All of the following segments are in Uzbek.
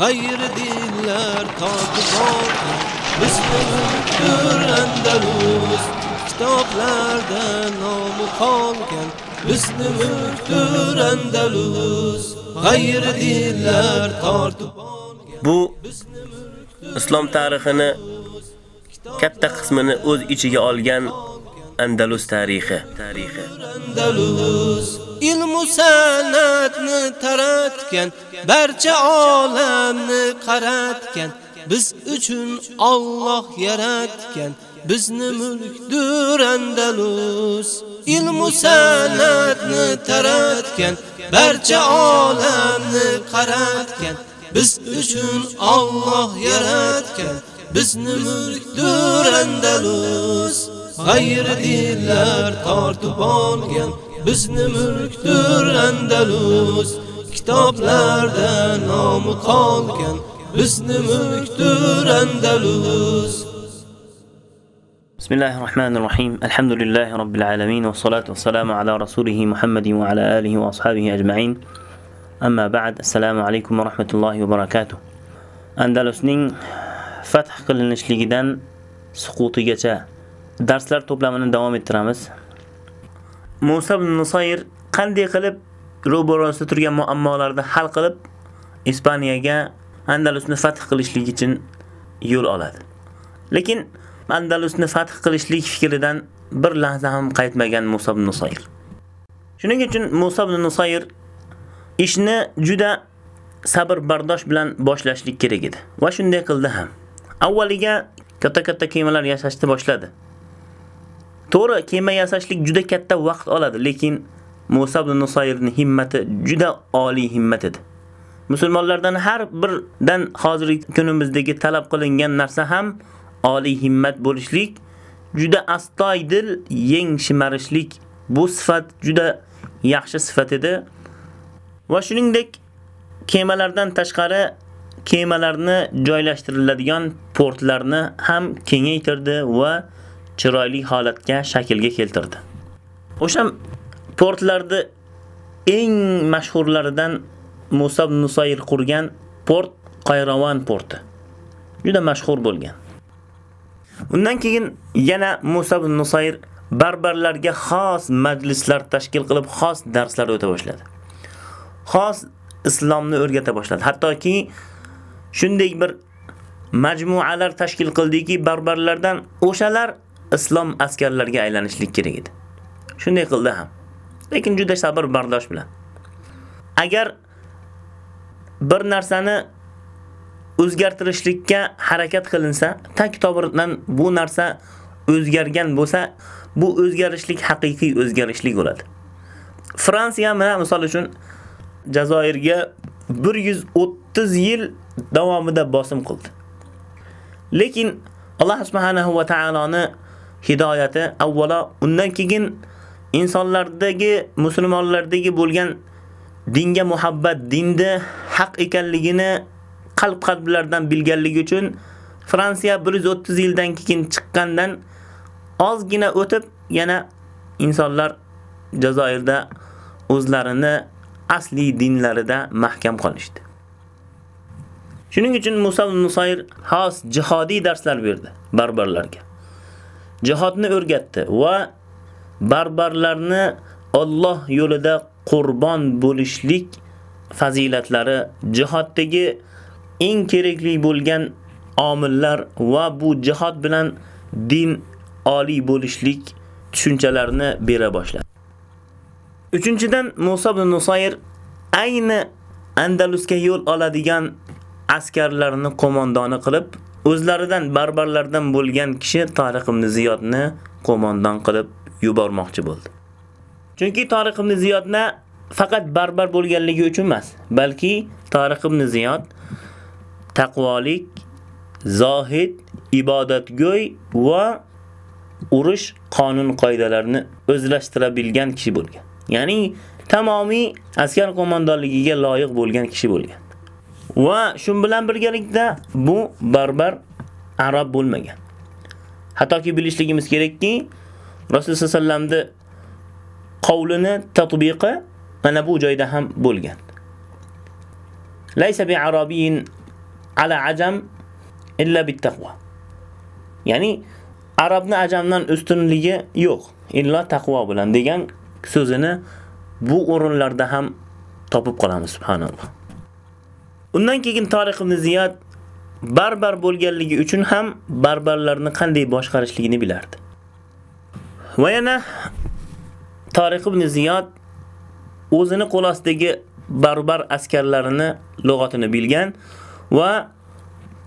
g'ayri dinlar totib borgan bizni mulkdir Andalus kitoblarda nomi qolgan bizni mulkdir Andalus g'ayri dinlar tortib Bu islom tarixini katta qismini o'z ichiga olgan Andalus tarixi. Tarixi. Andalus ilmu sanatni taratgan barcha olamni qaratgan biz uchun Alloh yaratgan bizni mulkdir Andalus. Ilmu sanatni taratgan barcha olamni qaratgan biz uchun Alloh yaratgan bizni mulkdir Andalus. G'ayri dinlar tortib olgan bizni mulkdir Andalus kitoblarda nomi qolgan bizni mulkdir Andalus. بسم الله الرحمن الرحيم الحمد لله رب العالمين والصلاة والسلام على رسوله محمد وعلى آله وأصحابه أجمعين أما بعد السلام عليكم ورحمة الله وبركاته أندلسنين فتح qilinishligidan suqutigacha darslar to'plamini davom ettiramiz. Musa ibn Nusayr qanday qilib ro'barasida turgan muammolarni hal qilib Ispaniyaga Andalusni fath qilishlik uchun yo'l oladi. Lekin Andalusni fath qilishlik fikridan bir lahza ham qaytmagan Musa ibn Nusayr. Shuning uchun Musa ibn Nusayr ishni juda sabr bardosh bilan boshlashlik kerak edi va shunday qildi ham. Avvaliga katta-katta kemalar yasashni boshladi. To'g'ri, kema yasashlik juda katta vaqt oladi, lekin Musa ibn Nusayrning himmati juda oliy himmat edi. Musulmonlardan har birdan hozirgi kunimizdagi talab qilingan narsa ham oliy himmat bo'lishlik, juda astoydil yeng shimarishlik bu sifat juda yaxshi sifat edi. Va shuningdek kemalardan tashqari kemalarni joylashtiriladigan portlarni ham kengaytirdi va chiroyli holatga shaklga keltirdi. O'sha portlarda eng mashhurlaridan Musa ibn Nusayr qurgan port Qayravan porti. Juda mashhur bo'lgan. Undan keyin yana Musa ibn Nusayr barbarlarga xos majlislar tashkil qilib, xos darslar o'ta boshladi. Xos islomni o'rgata boshladi. Hattoki shunday bir majmualar tashkil qildiki, barbarlardan o'shalar islom askarlariga aylanishlik kerak edi. Shunday qildi ham. Lekin juda sabr bardosh bilan. Agar bir narsani o'zgartirishlikka harakat qilinsa, tak tomirdan bu narsa o'zgargan bo'lsa, bu o'zgarishlik haqiqiy o'zgarishlik bo'ladi. Fransiya mana misol uchun Jazoirga 130 yil davomida bosim qildi. Lekin Alloh subhanahu va taoloni hidoyati avvalo undan keyin insonlardagi, musulmonlardagi bo'lgan dinga muhabbat, dinda haq ekanligini qalb qalblardan bilganligi uchun Fransiya 130 yildan keyin chiqqandan ozgina o'tib yana insonlar Jazoirda o'zlarini asli dinlarida mahkam qolishdi. Shuning uchun Musa ibn Nusayr xos jihodiy darslar berdi barbarlarga. Jihodni o'rgatdi va barbarlarni Alloh yo'lida qurbon bo'lishlik fazilatlari, jihoddagi eng kerakli bo'lgan omillar va bu jihod bilan din oliy bo'lishlik tushunchalarini bera boshladi. Uchinchidan Musa ibn Nusayr ayni Andalusga yo'l oladigan askarlarni qo'mondoni qilib, o'zlaridan barbarlardan bo'lgan kishi Tariq ibn Ziyodni qo'mondan qilib yubormoqchi bo'ldi. Chunki Tariq ibn Ziyodni faqat barbar bo'lganligi uchun emas, balki Tariq ibn Ziyod taqvolik, zohid, ibodatgo'y va urush qonun qoidalarini o'zlashtira bilgan kishi bo'lgan. Ya'ni tamomiy askar qo'mondonligiga loyiq bo'lgan kishi bo'lgan. Va shu bilan birgalikda bu barbar arab bo'lmagan. Hattoki bilishligimiz kerakki, Rasululloh sollallohu qavlini tatbiqi mana bu joyda ham bo'lgan. Laysa bi arabiyin ala ajam illa bittaqvo. Ya'ni arabni ajamdan ustunligi yo'q, illo taqvo bilan degan so'zini bu o'rinlarda ham topib qolamiz subhanalloh. Undan keyin Tariq ibn Ziyad barbar bo'lganligi uchun ham barbarlarni qanday boshqarishligini bilardi. Va yana Tariq ibn Ziyad o'zini qo'l ostidagi barbar askarlarini lug'atini bilgan va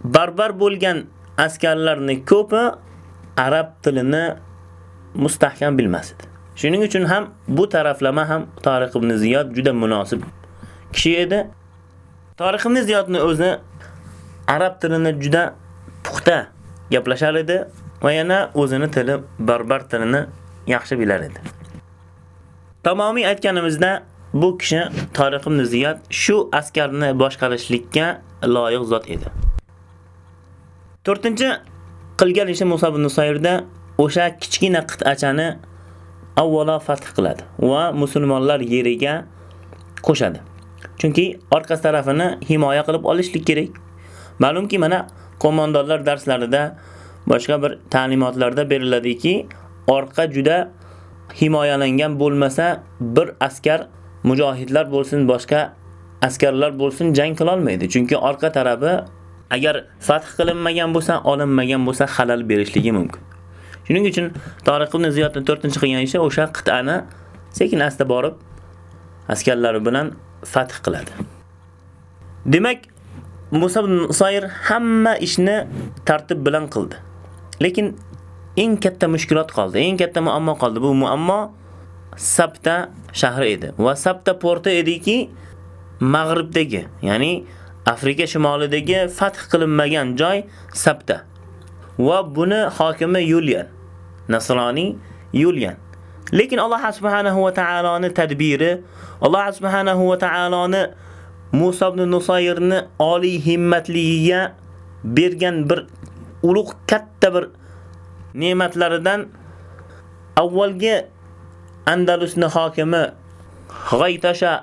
barbar bo'lgan askarlarni ko'pi arab tilini mustahkam bilmas edi. Shuning uchun ham bu taraflama ham Tariq ibn Ziyod juda munosib kishi edi. Tariq ibn Ziyodni o'zi arab tilini juda puxta gaplashar edi va yana o'zini tili barbar tilini yaxshi bilar edi. Tamomiy aytganimizda bu kishi Tariq ibn Ziyod shu askarni boshqarishlikka loyiq zot edi. 4-chi qilgan ishi Musa ibn Nusayrda o'sha kichkina qit'achani avvalo fath qiladi va musulmonlar yeriga qo'shadi. Chunki orqa tarafini himoya qilib olishlik kerak. Ma'lumki, mana qo'mondonlar darslarida boshqa bir ta'limotlarda beriladiki, orqa juda himoyalangan bo'lmasa, bir askar mujohidlar bo'lsin, boshqa askarlar bo'lsin jang qila olmaydi. Chunki orqa tarafi agar fath qilinmagan bo'lsa, olinmagan bo'lsa, xalal berishligi mumkin. Shuning uchun Tariq ibn Ziyodning 4-qilgan ishi o'sha qit'ani sekin asta borib askarlari bilan fath qiladi. Demak, Musa ibn Usayr hamma ishni tartib bilan qildi. Lekin eng katta mushkulot qoldi, eng katta muammo qoldi. Bu muammo Sabta shahri edi va Sabta porti ediki, Mag'ribdagi, ya'ni Afrika shimolidagi fath qilinmagan joy Sabta. Va buni hokimi Yulian, Nasroniy Yulian. Lekin Alloh subhanahu va taoloning tadbiri, Alloh subhanahu va taoloning Musa ibn Nusayrni oliy himmatligiga bergan bir ulug' katta bir ne'matlaridan avvalgi Andalusni hokimi G'aytasha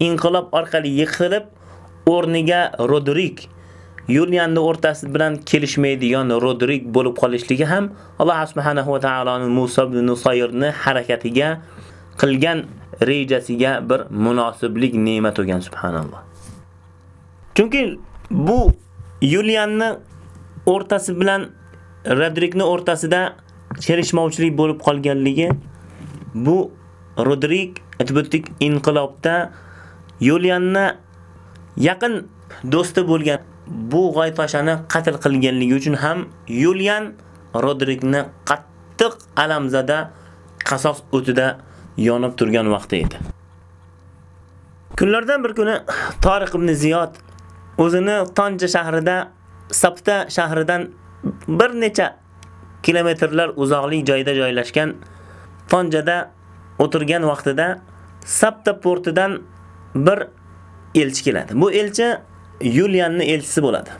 inqilob orqali yiqilib, o'rniga Rodrik Yulianni o'rtasi bilan kelishmaydigan Rodrik bo'lib qolishligi ham Alloh subhanahu va taoloning Musa ibn Nusayrni harakatiga qilgan rejasiga bir munosiblik ne'mat bo'lgan subhanalloh. Chunki bu Yulianni o'rtasi bilan Rodrikni o'rtasida kelishmovchilik bo'lib qolganligi bu Rodrik atbutik inqilobda Yulianni yaqin do'sti bo'lgan bu g'aytoshani qatl qilganligi uchun ham Yulian Rodrikni qattiq alamzada qasos o'tida yonib turgan vaqti edi. Kunlardan bir kuni Tariq ibn Ziyod o'zini Tanja shahrida Sapta shahridan bir necha kilometrlar uzoqlik joyda joylashgan Tonjada o'tirgan vaqtida Sapta portidan bir elchi keladi. Bu elchi Yulianning elchisi bo'ladi.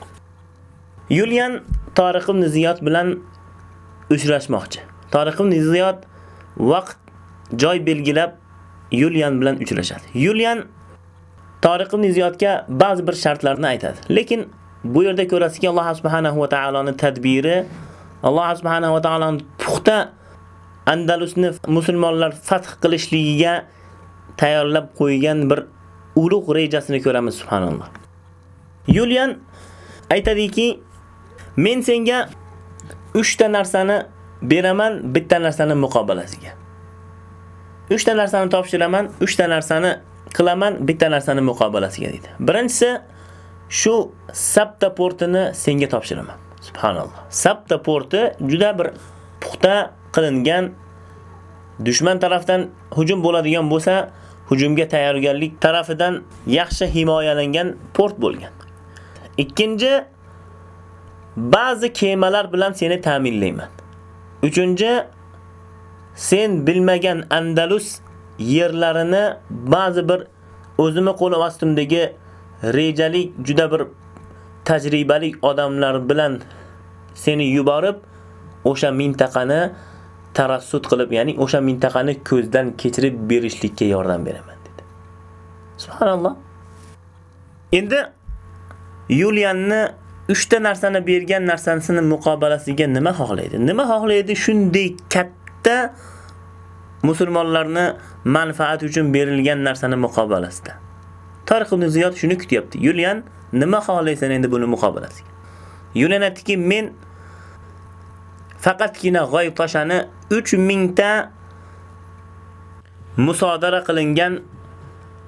Yulian Tariq ibn Ziyod bilan uchrashmoqchi. Tariq ibn Ziyod vaqt joy belgilab Yulian bilan uchrashadi. Yulian Tariq ibn Ziyodga ba'zi bir shartlarni aytadi. Lekin bu yerda ko'rasizki, Alloh subhanahu va taoloning tadbiri, Alloh subhanahu va taoloning puxta Andalusni musulmonlar fath qilishligiga tayyorlab qo'ygan bir ulug' rejasini ko'ramiz subhanalloh. Yulian aytadiki, men senga 3 ta narsani beraman, bitta narsani muqobalasiga. 3 ta narsani topshiraman, 3 ta narsani qilaman, bitta narsani muqobalasiga deydi. Birinchisi shu Sabta portini senga topshiraman. Subhanalloh. Sabta porti juda bir puxta qilingan dushman tarafdan hujum bo'ladigan bo'lsa, hujumga tayyorgarlik tarafidan yaxshi himoyalangan port bo'lgan. Ikkinchi ba'zi kemalar bilan seni ta'minlayman. Uchinchi sen bilmagan Andalus yerlarini ba'zi bir o'zimi qo'lim ostimdagi rejalik juda bir tajribali odamlar bilan seni yuborib o'sha mintaqani tarassut qilib, ya'ni o'sha mintaqani ko'zdan kechirib berishlikka yordam beraman dedi. Subhanalloh. Endi Yulianni 3 ta narsani bergan narsasini muqobalasiga nima xohlaydi? Nima xohlaydi shunday katta musulmonlarni manfaat uchun berilgan narsani muqobalasida. Tariq ibn Ziyod shuni kutyapti. Yulian nima xohlaysan endi buni muqobalasiga? Yulian aytdiki, men faqatgina g'oyib toshani 3000 ta musodara qilingan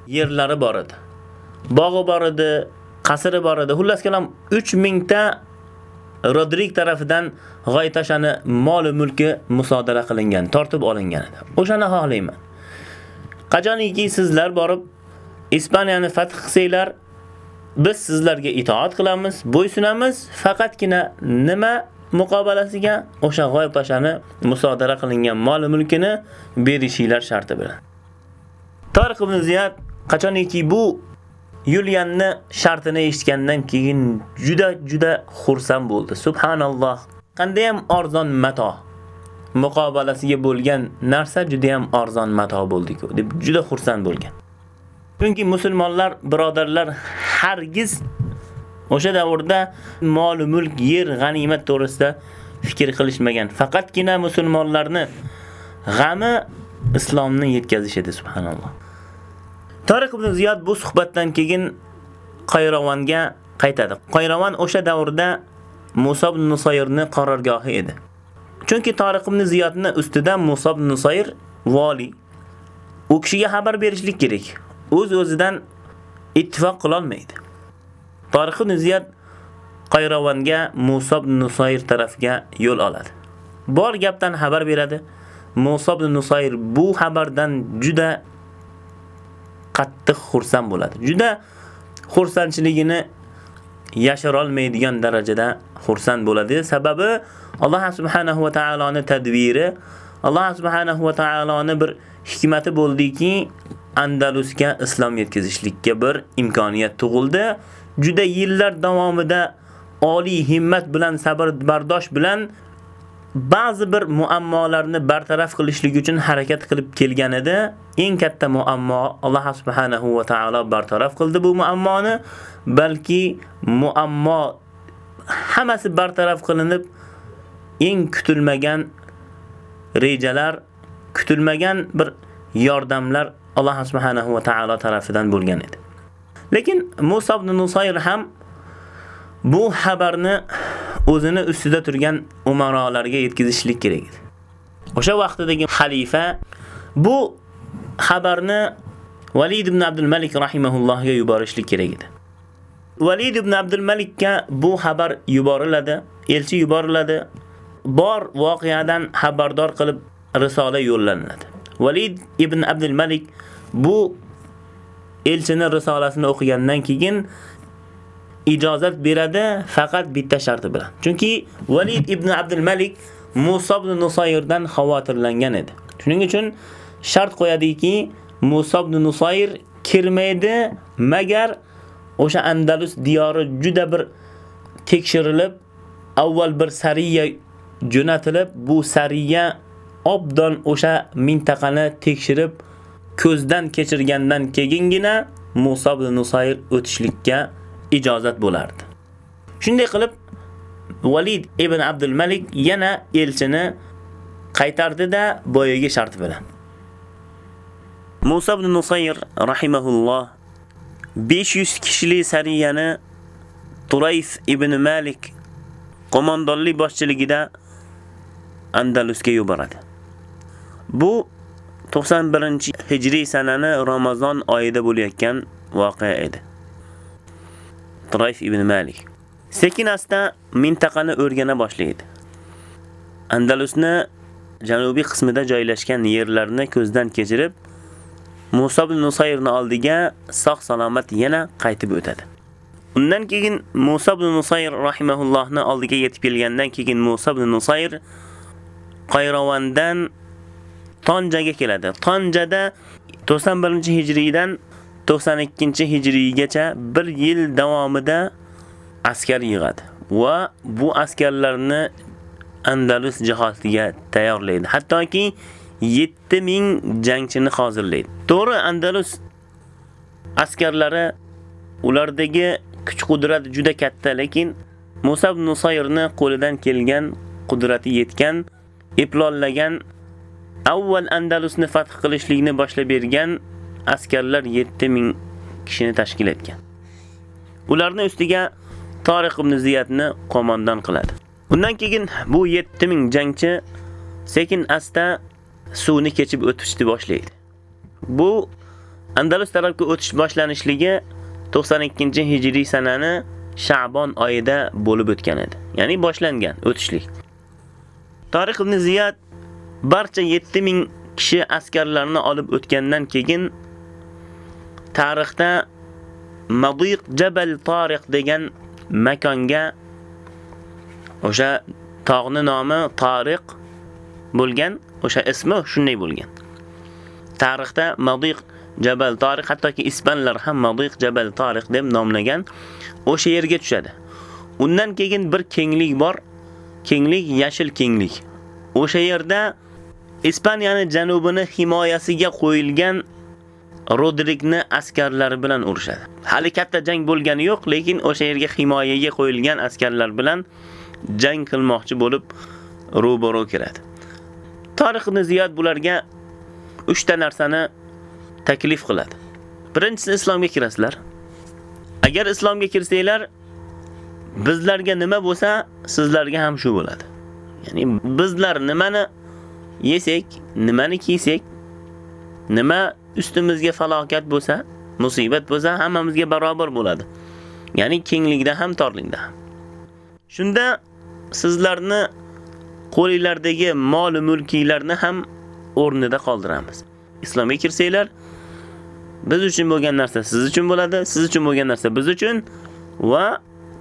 yerlari bor edi. Bog'i bor edi, qasri bor edi. Xullas kalam 3000 ta Rodrik tarafidan g'oytashani mol mulki musodara qilingan, tortib olingan edi. O'shani xohlayman. Qachoniki sizlar borib Ispaniyani fath qilsanglar, biz sizlarga itoat qilamiz, bo'ysunamiz, faqatgina nima muqobalasiga o'sha G'oy pashani musodara qilingan mol mulkini berishinglar sharti bilan. Tarix ibn Ziyad qachoniki bu Yulianni shartini eshitgandan keyin juda juda xursand bo'ldi. Subhanalloh. Qanday ham arzon mato. Muqobalasiga bo'lgan narsa juda ham arzon mato bo'ldi-ku deb juda xursand bo'lgan. Chunki musulmonlar, birodarlar hargiz o'sha davrda mol, mulk, yer, g'animat to'g'risida fikr qilishmagan. Faqatgina musulmonlarni g'ami islomni yetkazish edi, subhanalloh. Tariq ibn Ziyod bu suhbatdan keyin Qayrovonga qaytadi. Qayrovon o'sha davrda Musa ibn Nusayrni qarorgohi edi. Chunki Tariq ibn Ziyodni ustidan Musa ibn Nusayr vali u kishiga xabar berishlik kerak. O'z-o'zidan ittifoq qila olmaydi. Tariq ibn Ziyod Qayrovonga Musa ibn Nusayr tarafiga yo'l oladi. Bor gapdan xabar beradi. Musa ibn Nusayr bu xabardan juda qattiq xursand bo'ladi. Juda xursandchiligini yashira olmaydigan darajada xursand bo'ladi. Sababi Alloh subhanahu va taoloning tadbiri, Alloh subhanahu va taoloning bir hikmati bo'ldiki, Andalusga islom yetkazishlikka bir imkoniyat tug'ildi. Juda yillar davomida oliy himmat bilan, sabr bardosh bilan ba'zi bir muammolarni bartaraf qilishlik uchun harakat qilib kelgan edi. Eng katta muammo Alloh subhanahu va taolo bartaraf qildi bu muammoni, balki muammo hammasi bartaraf qilinib eng kutilmagan rejalar, kutilmagan bir yordamlar Alloh subhanahu va taolo tarafidan bo'lgan edi. Lekin Musa ibn Nusayr ham bu xabarni o'zini ustida turgan umarolarga yetkazishlik kerak edi. O'sha vaqtdagi xalifa bu xabarni Valid ibn Abdul Malik rahimahullohga yuborishlik kerak edi. Valid ibn Abdul Malikka bu xabar yuboriladi, elchi yuboriladi. Bor voqeadan xabardor qilib risola yo'llanadi. Valid ibn Abdul Malik bu elchining risolasini o'qigandan keyin ijozat beradi faqat bitta sharti bilan. Chunki Valid ibn Abdul Malik Musa ibn Nusayrdan xavotirlangan edi. Shuning uchun shart qo'yadiki, Musa ibn Nusayr kirmaydi magar o'sha Andalus diyori juda bir tekshirilib, avval bir sariya jo'natilib, bu sariya obdon o'sha mintaqani tekshirib ko'zdan kechirgandan keyingina Musa ibn Nusayr o'tishlikka ijozat bo'lardi. Shunday qilib Valid ibn Abdul Malik yana elchini qaytardi-da shart bilan. Musa ibn Nusayr rahimahulloh 500 kishilik sariyani Turayf ibn Malik qo'mondonlik boshchiligida Andalusga yuboradi. Bu 91-hijriy sanani Ramazon oyida bo'layotgan voqea edi. Turayf ibn Malik sekin asta mintaqani o'rgana boshlaydi. Andalusni janubiy qismida joylashgan yerlarni ko'zdan kechirib, Musa ibn Nusayrni oldiga sog' salomat yana qaytib o'tadi. Undan keyin Musa ibn Nusayr rahimahullohni oldiga yetib kelgandan keyin Musa ibn Nusayr Qayrovondan Tonjaga keladi. Tonjada 91-hijriydan 92-hijriygacha 1 yil davomida askar yig'adi va bu askarlarni Andalus jihodiga tayyorlaydi. Hattoki 7000 jangchini hozirlaydi. To'g'ri Andalus askarlari ulardagi kuch-qudrat juda katta, lekin Musa ibn Nusayrni qo'lidan kelgan, qudrati yetgan, eplollagan, avval Andalusni fath qilishlikni boshlab bergan askarlar 7000 kishini tashkil etgan. Ularning ustiga Tariq ibn Ziyadni qo'mondan qiladi. Undan keyin bu 7000 jangchi sekin asta suvni kechib o'tishni boshlaydi. Bu Andalus tarafga o'tish boshlanishligi 92-hijriy sanani Sha'bon oyida bo'lib o'tgan edi. Ya'ni boshlangan o'tishlik. Tariq ibn Ziyad barcha 7000 kishi askarlarni olib o'tgandan keyin tarixda Madiq Jabal Tariq degan makonga o'sha tog'ni nomi Tariq bo'lgan, o'sha ismi shunday bo'lgan. Tarixda Madiq Jabal Tariq hattoki ispanlar ham Madiq Jabal Tariq deb nomlagan. O'sha yerga tushadi. Undan keyin bir kenglik bor. Kenglik yashil kenglik. O'sha yerda Ispaniyaning janubini himoyasiga qo'yilgan Rodrikni askarlari bilan urushadi. Hali katta jang bo'lgani yo'q, lekin o'sha yerga himoyaga qo'yilgan askarlar bilan jang qilmoqchi bo'lib ro'baro keladi. Tariq ibn Ziyod bularga 3 ta narsani taklif qiladi. Birinchisi islomga kirasizlar. Agar islomga kirsanglar, bizlarga nima bo'lsa, sizlarga ham shu bo'ladi. Ya'ni bizlar nimani yesak, nimani kiysak, nima ustimizga falokat bo'lsa, musibat bo'lsa, hammamizga barobar bo'ladi. Ya'ni kenglikda ham, torlikda ham. Shunda sizlarni qo'linglardagi mol mulkinglarni ham o'rnida qoldiramiz. Islomga kirsanglar, biz uchun bo'lgan narsa siz uchun bo'ladi, siz uchun bo'lgan narsa biz uchun va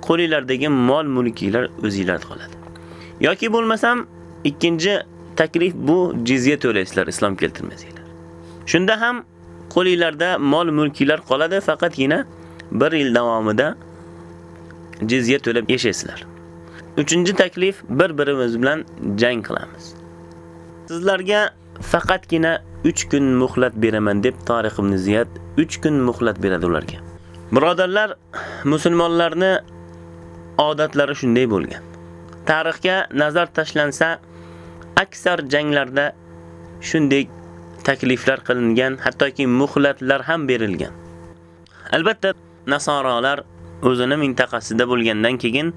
qo'linglardagi mol mulkinglar o'zingizlarda qoladi. Yoki bo'lmasam ikkinchi taklif bu jizya to'laysizlar islom keltirmasanglar. Shunda ham qo'linglarda mol mulkinglar qoladi, faqatgina 1 yil davomida jizya to'lab yashaysizlar. Uchinchi taklif bir-birimiz bilan jang qilamiz. Sizlarga faqatgina 3 kun muhlat beraman deb Tariq ibn Ziyad 3 kun muhlat beradi ularga. Birodarlar, musulmonlarni odatlari shunday bo'lgan. Tarixga nazar tashlansa, aksar janglarda shunday takliflar qilingan, hattoki muhlatlar ham berilgan. Albatta, nasoralar o'zini mintaqasida bo'lgandan keyin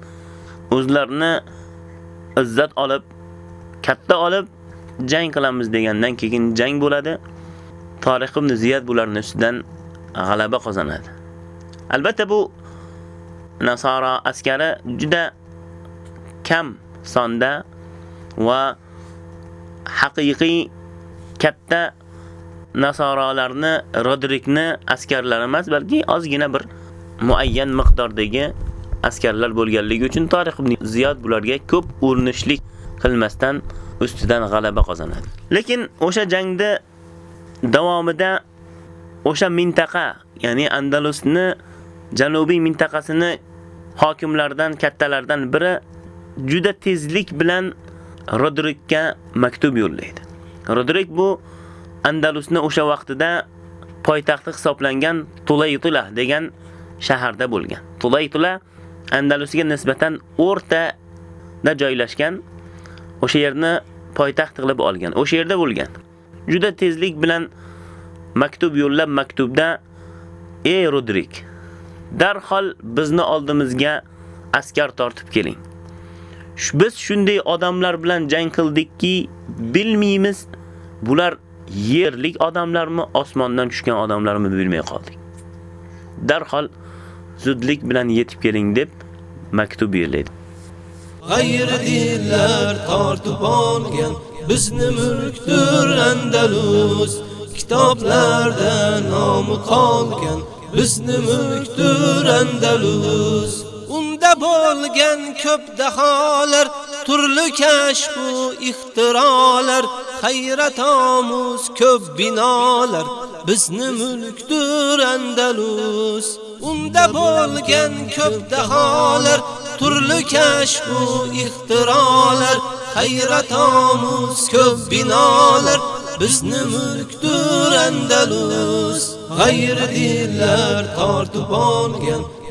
o'zlarini izzat olib, katta olib jang qilamiz degandan keyin jang bo'ladi. Tarix ibn Ziyad bularning ustidan g'alaba qozonadi. Albatta bu Nasara askari juda kam sonda va haqiqiy katta nasoralarni Rodrikni askarlari emas, balki ozgina bir muayyan miqdordagi askarlar bo'lganligi uchun Tarix ibn Ziyod bularga ko'p urinishlik qilmasdan ustidan g'alaba qozonadi. Lekin o'sha jangda davomida o'sha mintaqa, ya'ni Andalusni janubiy mintaqasini hokimlardan kattalardan biri juda tezlik bilan Rodrikka maktub yo'llaydi. Rodrik bu Andalusni o'sha vaqtida poytaxti hisoblangan Tulaytula degan shaharda bo'lgan. Tulaytula Andalusga nisbatan o'rtada joylashgan o'sha yerni poytaxt qilib olgan. O'sha yerda bo'lgan. Juda tezlik bilan maktub yo'llab maktubda "Ey Rodrik, darhol bizni oldimizga askar tortib keling. Biz shunday odamlar bilan jang qildikki, bilmaymiz bular yerlik odamlarmi, osmondan tushgan odamlarmi bilmay qoldik. Darhol zudlik bilan yetib keling deb maktub yo'llaydi. G'ayri dinlar tortib olgan bizni mulkdir Andalus kitoblarda nomi qolgan bizni mulkdir Andalus bo'lgan ko'p daholar turli kashf bu ixtirolar hayrat omuz ko'p binolar. Bizni mulkdir Andalus unda bo'lgan ko'p daholar turli kashf bu ixtirolar hayrat omuz ko'p binolar. Bizni mulkdir Andalus g'ayri dillar tortib olgan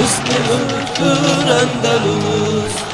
Hüsnü Endülüs